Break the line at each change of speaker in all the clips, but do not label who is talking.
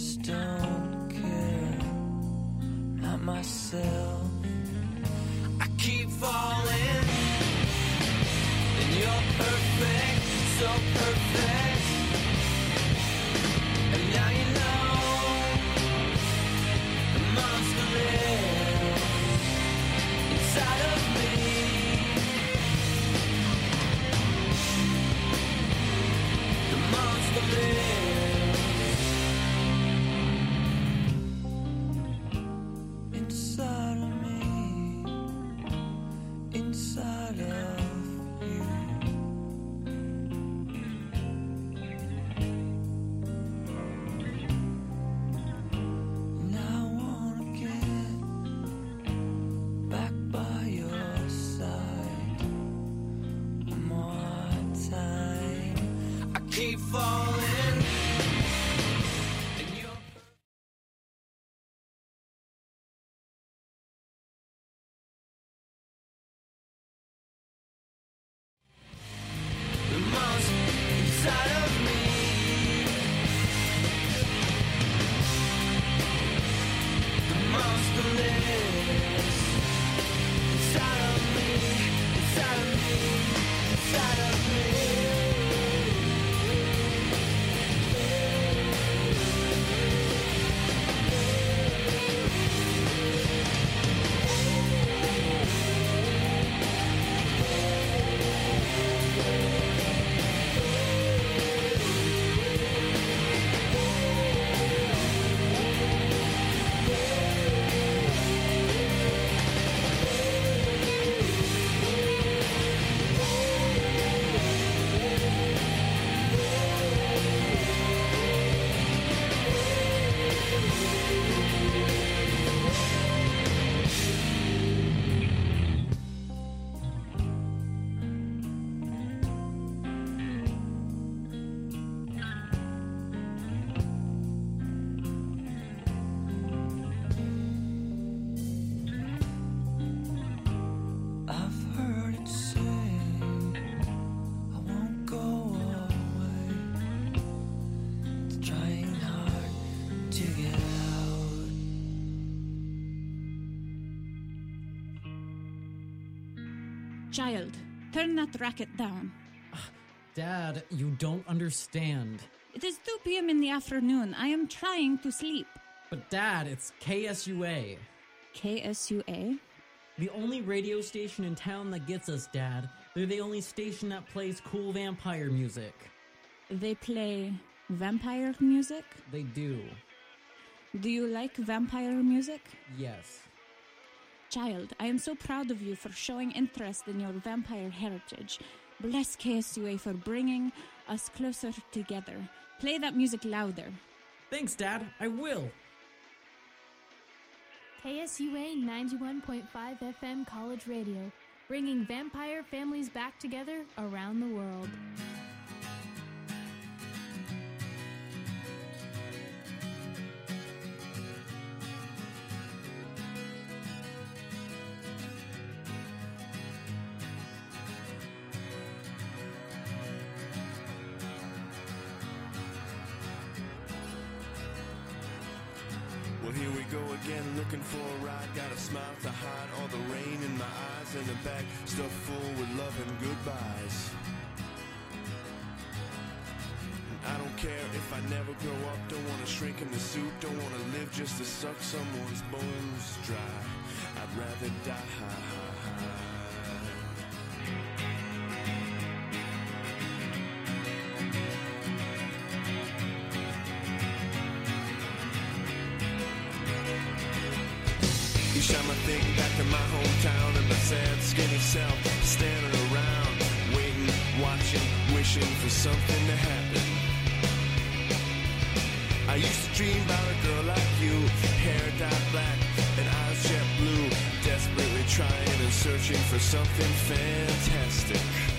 just don't care. Not myself. I keep falling, and you're perfect, so perfect.
Child, turn that racket down.
Ah, Dad, you don't understand.
It is 2 p.m. in the afternoon. I am trying to sleep.
But Dad, it's KSUA.
KSUA?
The only radio station in town that gets us, Dad. They're the only station that plays cool vampire music.
They play vampire music?
They do.
Do you like vampire music?
Yes.
Child, I am so proud of you for showing interest in your vampire heritage. Bless KSUA for bringing us closer together. Play that music louder.
Thanks, Dad. I will.
KSUA 91.5 FM College Radio, bringing vampire families back together around the world.
My eyes and the back stuffed full with love and goodbyes. I don't care if I never grow up. Don't wanna shrink in the suit. Don't wanna live just to suck someone's bones dry. I'd rather die. for something to happen. I used to dream about a girl like you, hair dyed black and eyes jet blue, desperately trying and searching for something fantastic.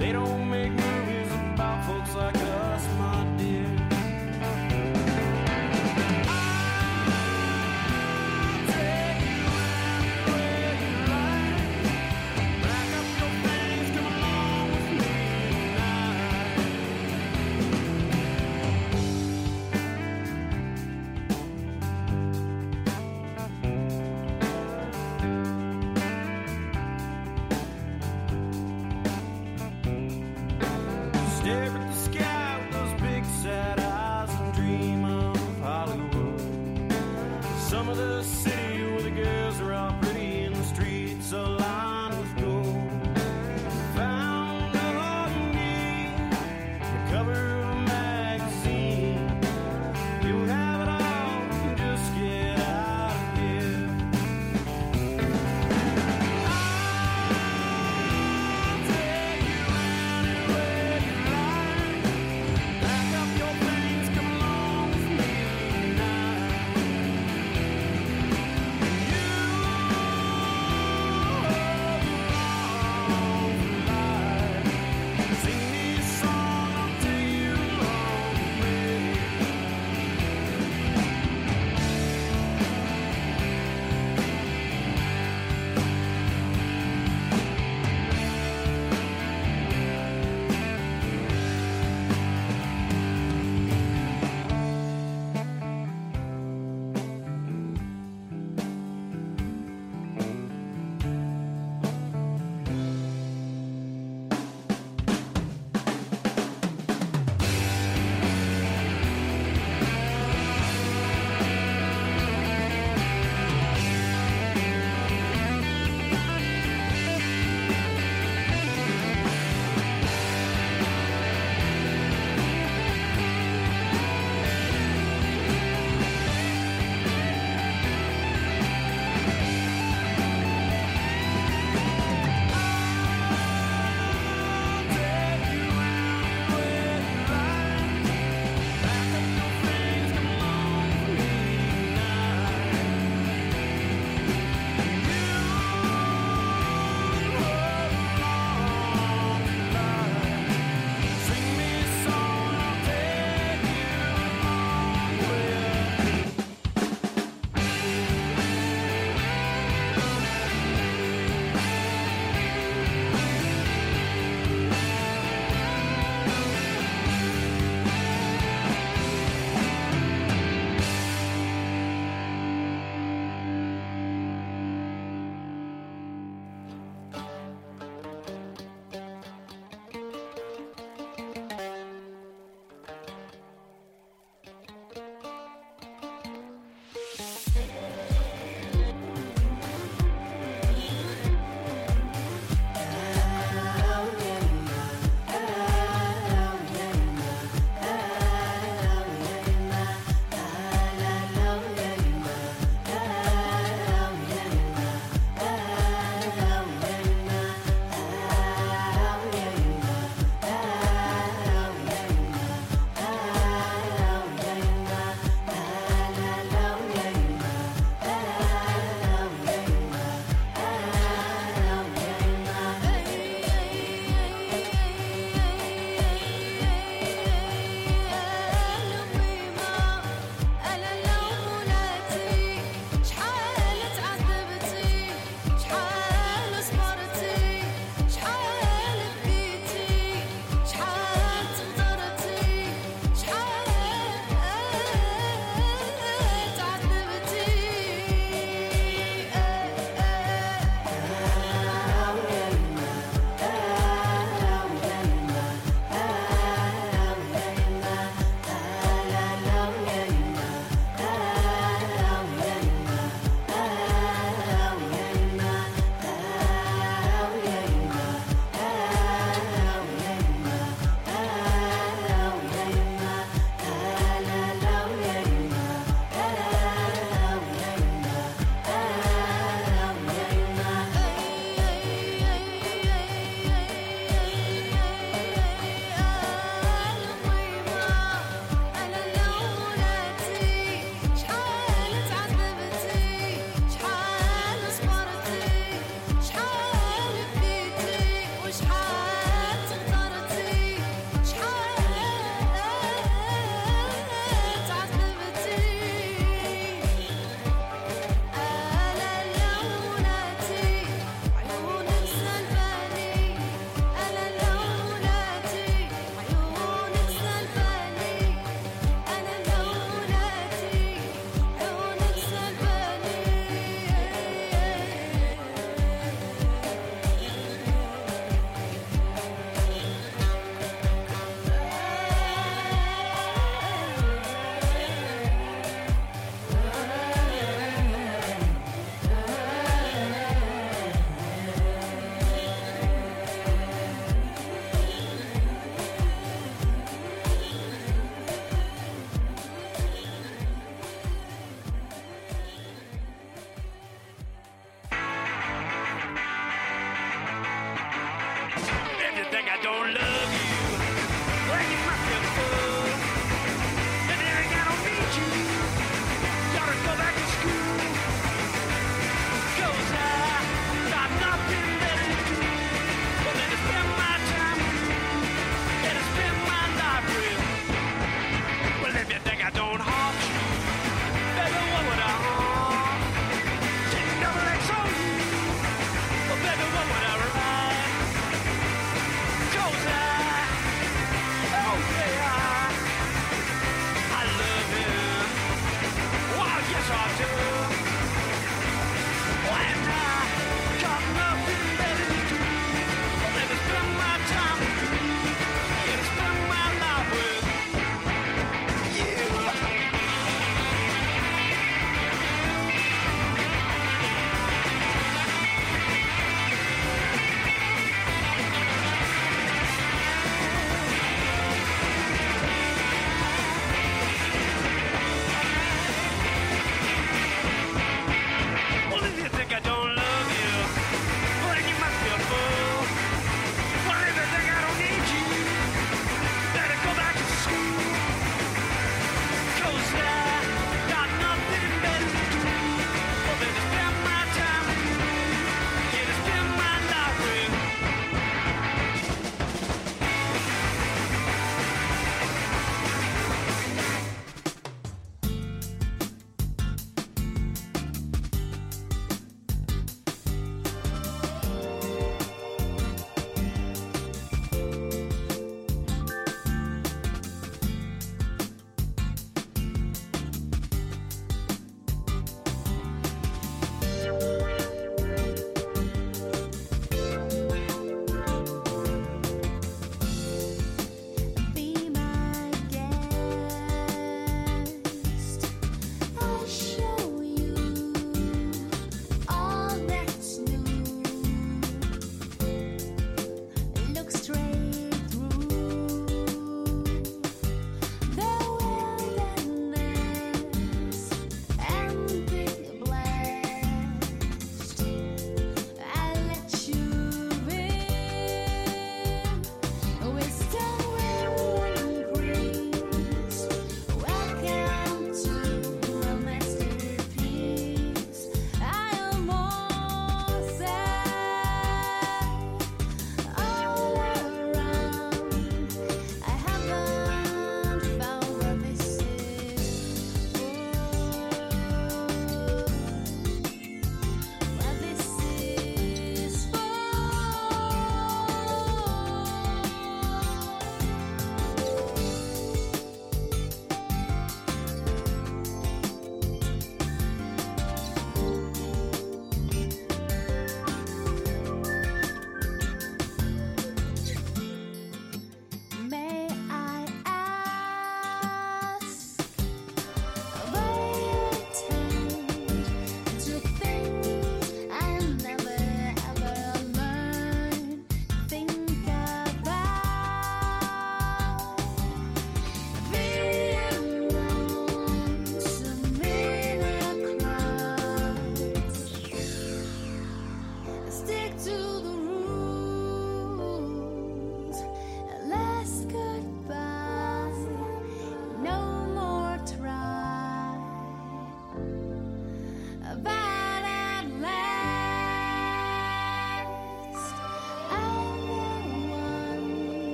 They don't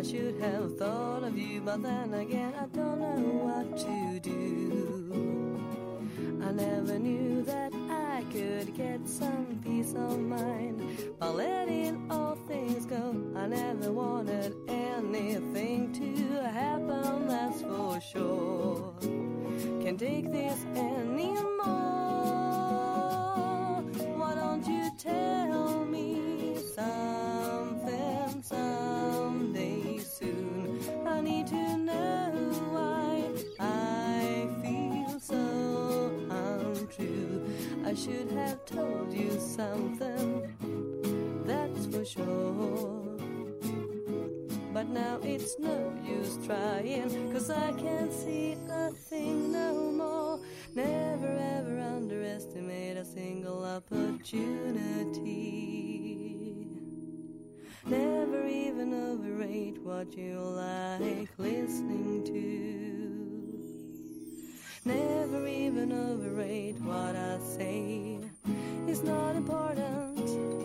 I should have thought of you, but then again, I don't know what to do. I never knew that I could get some peace of mind by letting all things go. I never wanted anything to happen, that's for sure. Can't take this anymore. Why don't you tell me something someday untrue. I should have told you something, that's for sure. But now it's no use trying, cause I can't see a thing no more. Never ever underestimate a single opportunity. Never even overrate what you like listening to. Never even overrate what I say. It's not important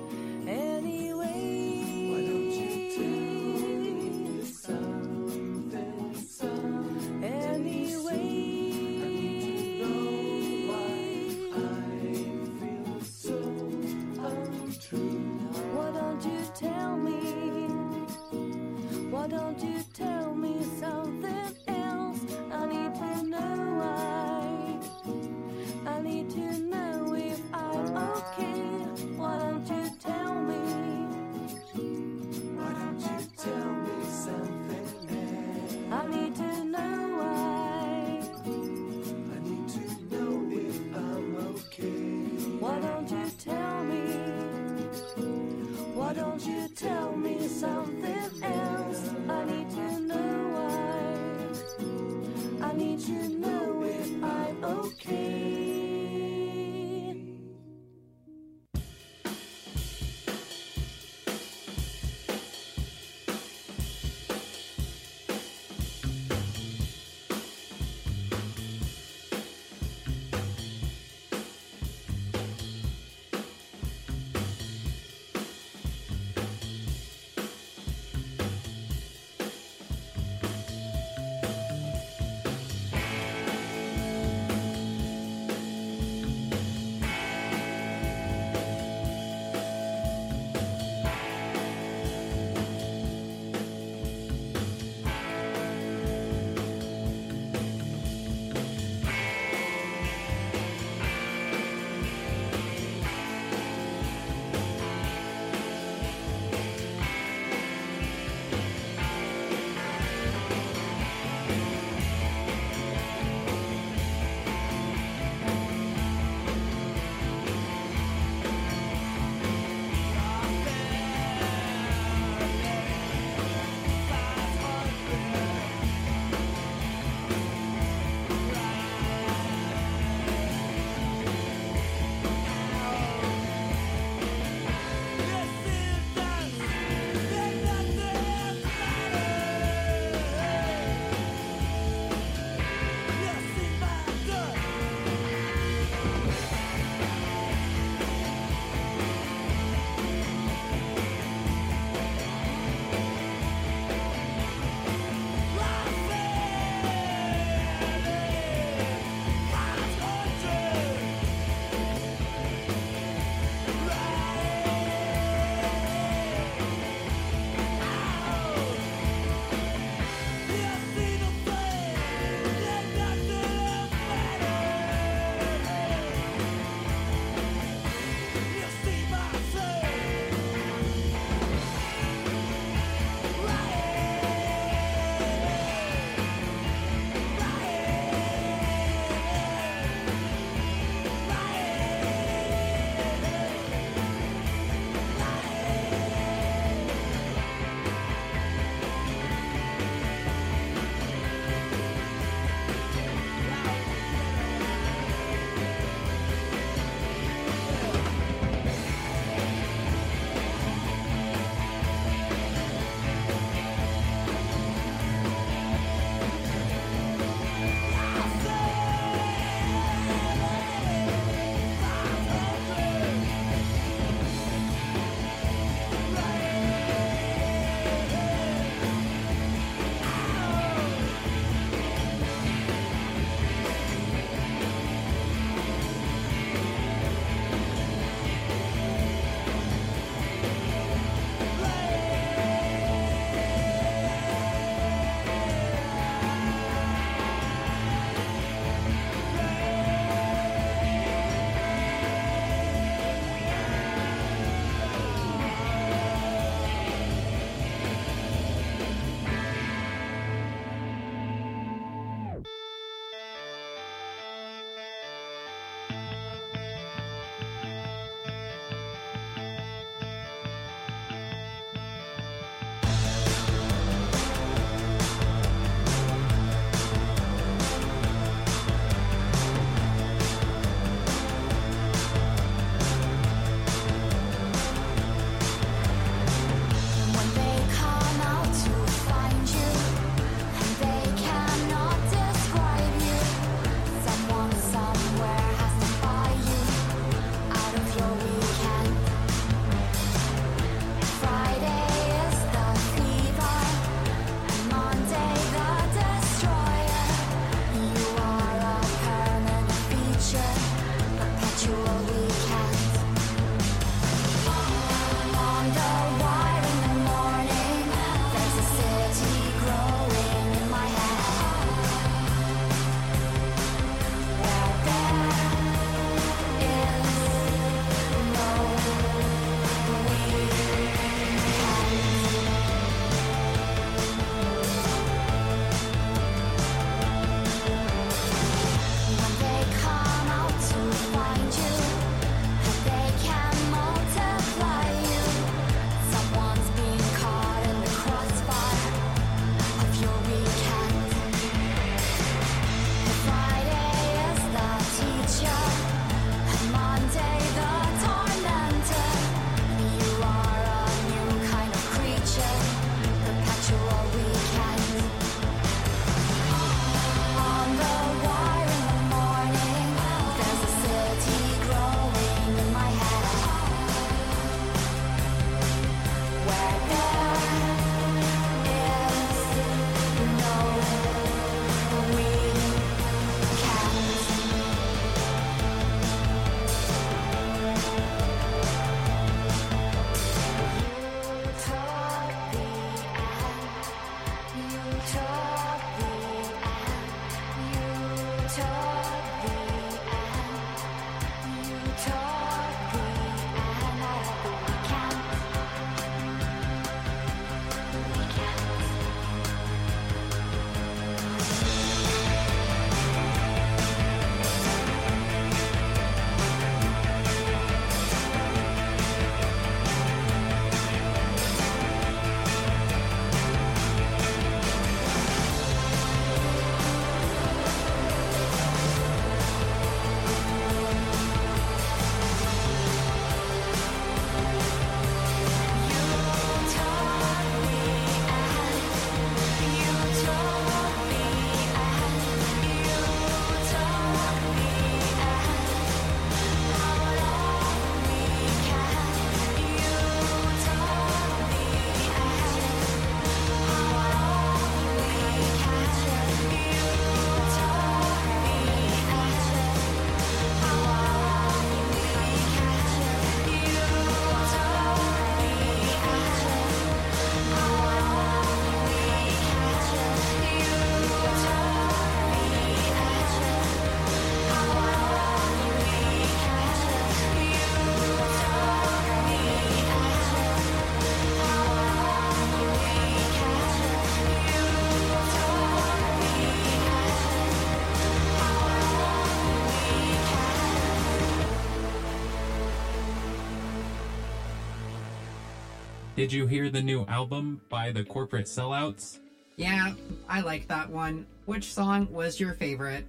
Did you hear the new album by the Corporate Sellouts?
Yeah, I like that one. Which song was your favorite?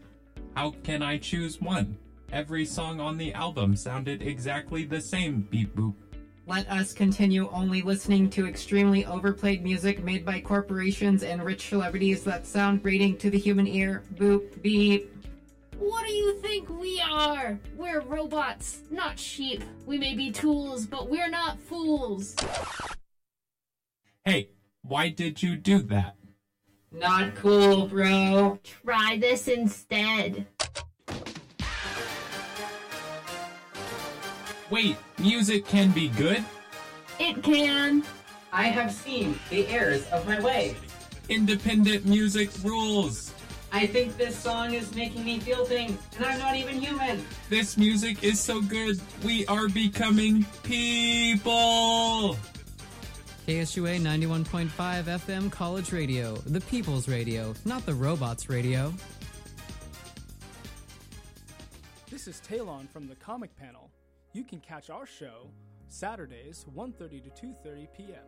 How can I choose one? Every song on the album sounded exactly the same, beep boop.
Let us continue only listening to extremely overplayed music made by corporations and rich celebrities that sound grating to the human ear. Boop, beep.
What do you think we are? We're robots, not sheep. We may be tools, but we're not fools.
Hey, why did you do that?
Not cool, bro.
Try this instead.
Wait, music can be good?
It can.
I have seen the errors of my way.
Independent music rules.
I think this song is making me feel things, and I'm not even human.
This music is so good. We are becoming people.
KSUA 91.5 FM College Radio, the people's radio, not the robots' radio.
This is Talon from the Comic Panel. You can catch our show Saturdays 1:30 to 2:30 p.m.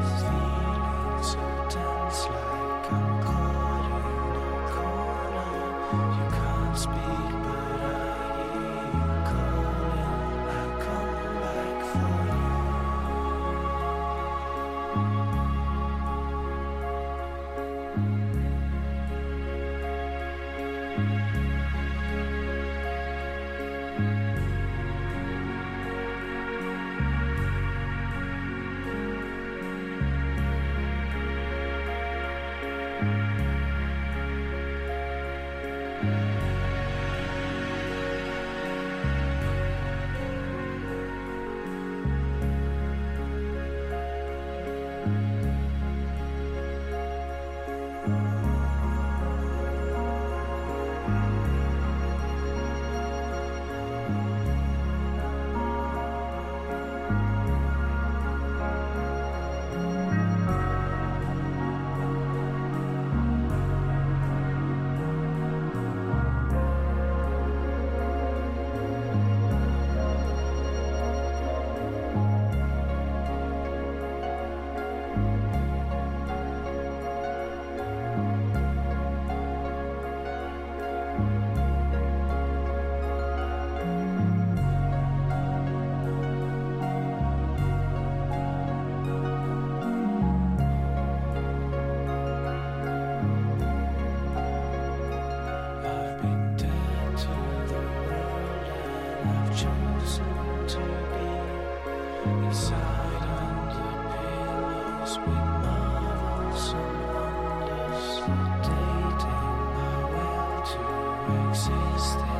Christ. Exist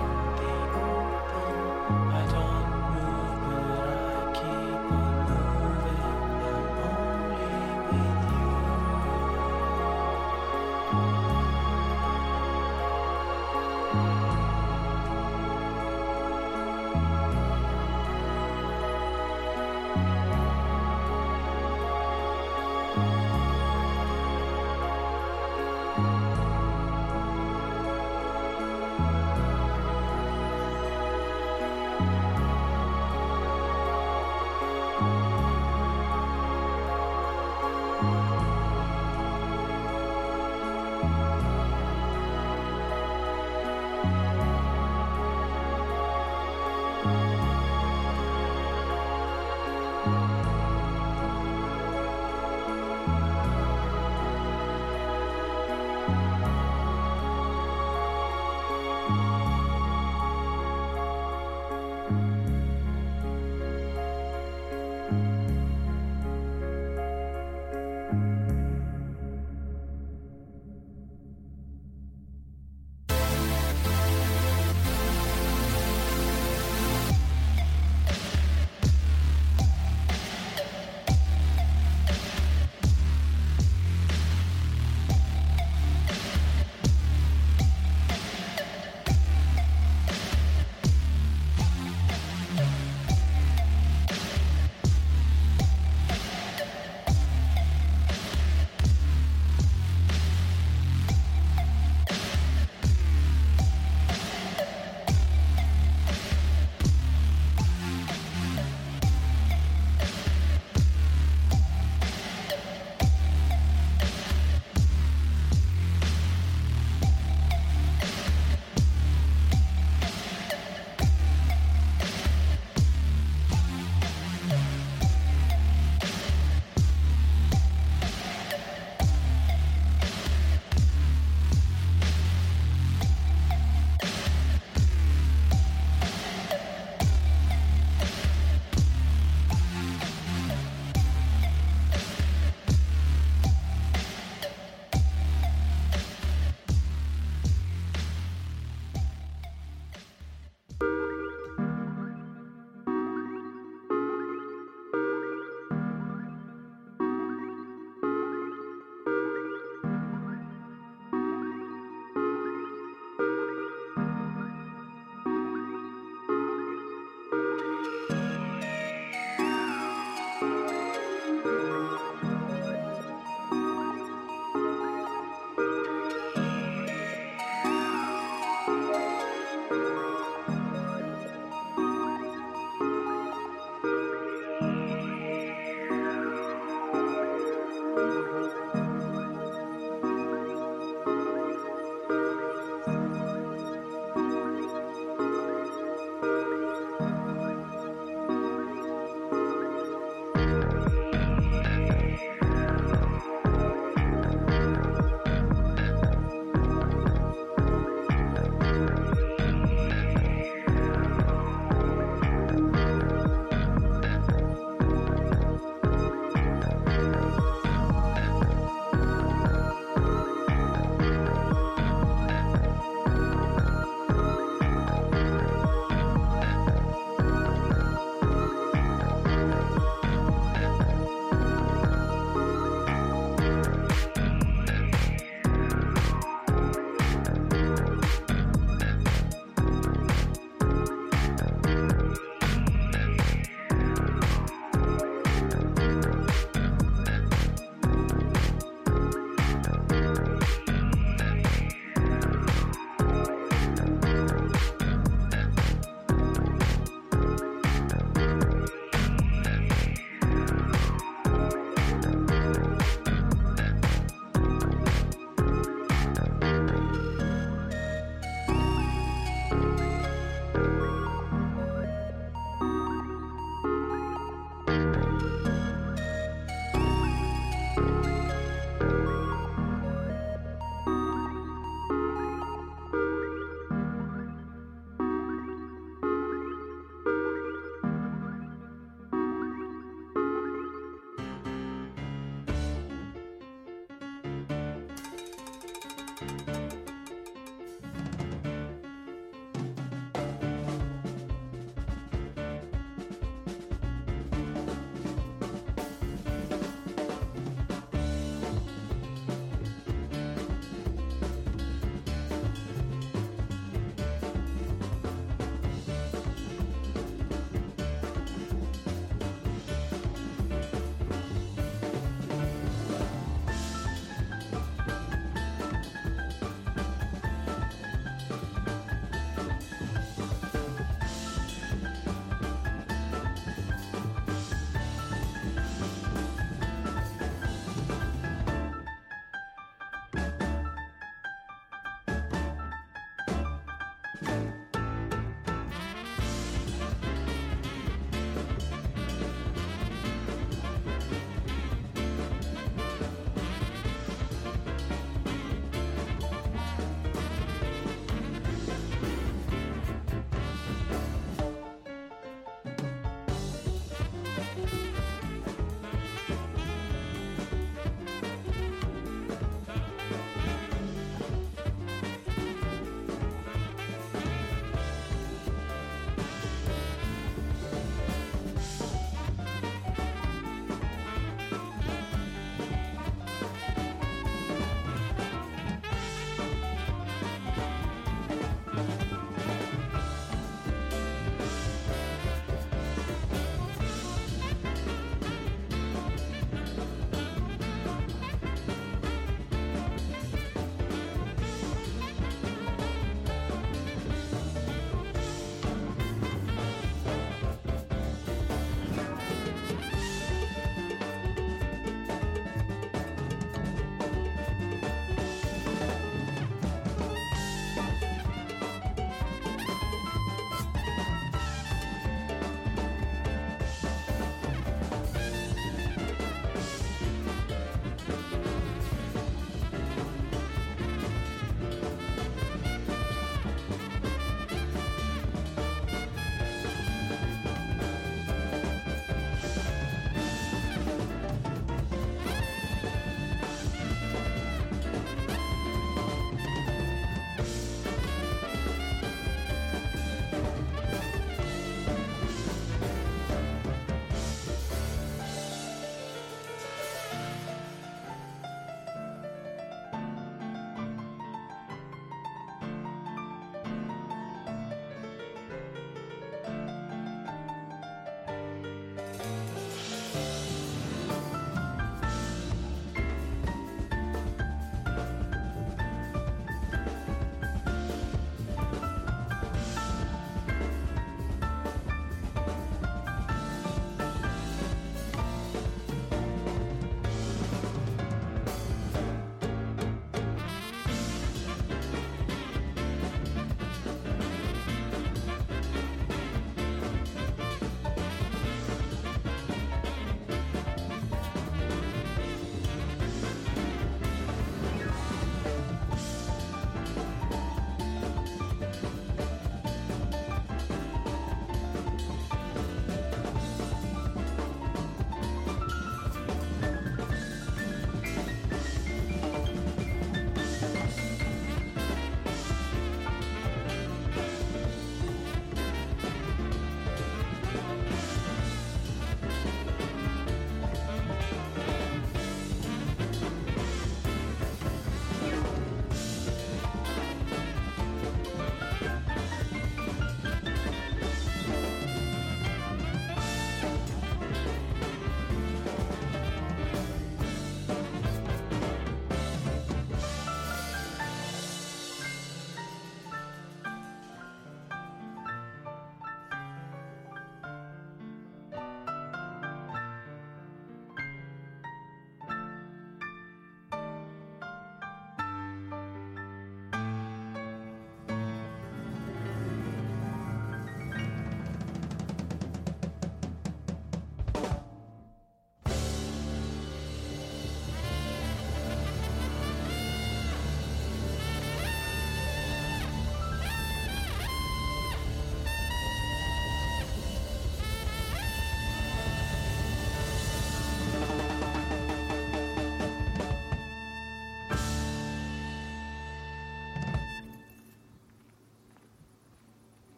Bugs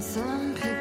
Some people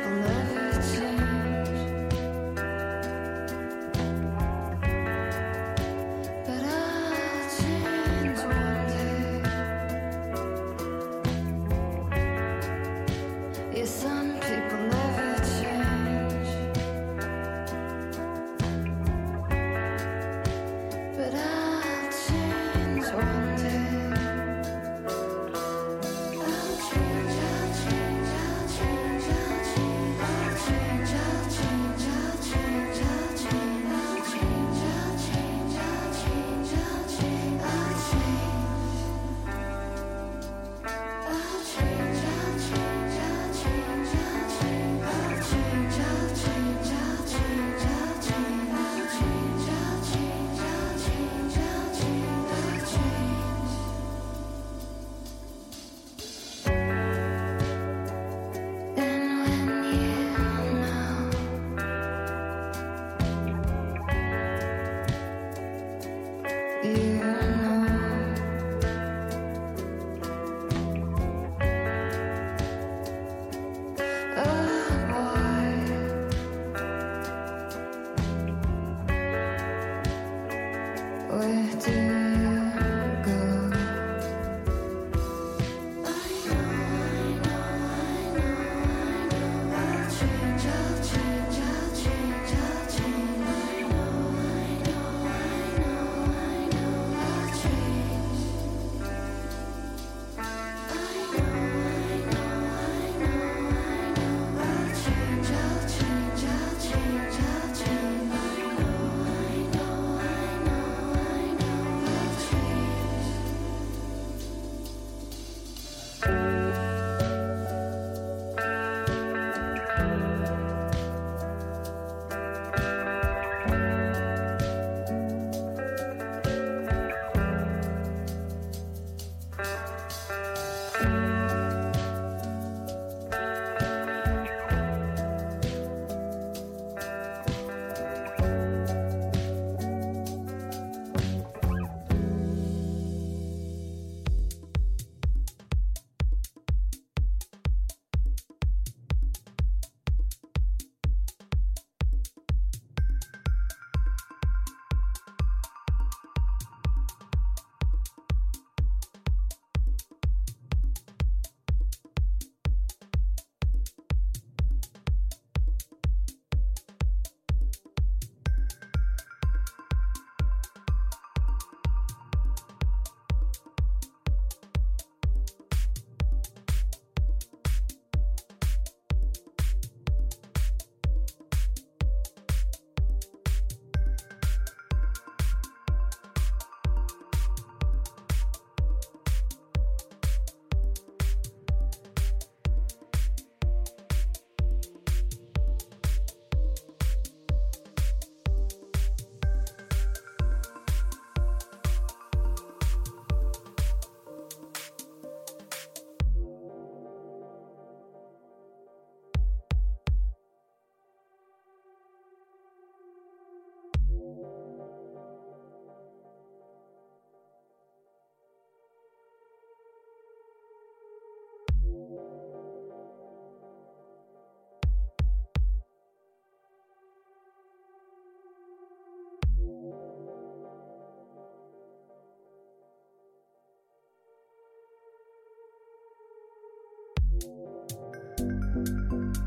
うん。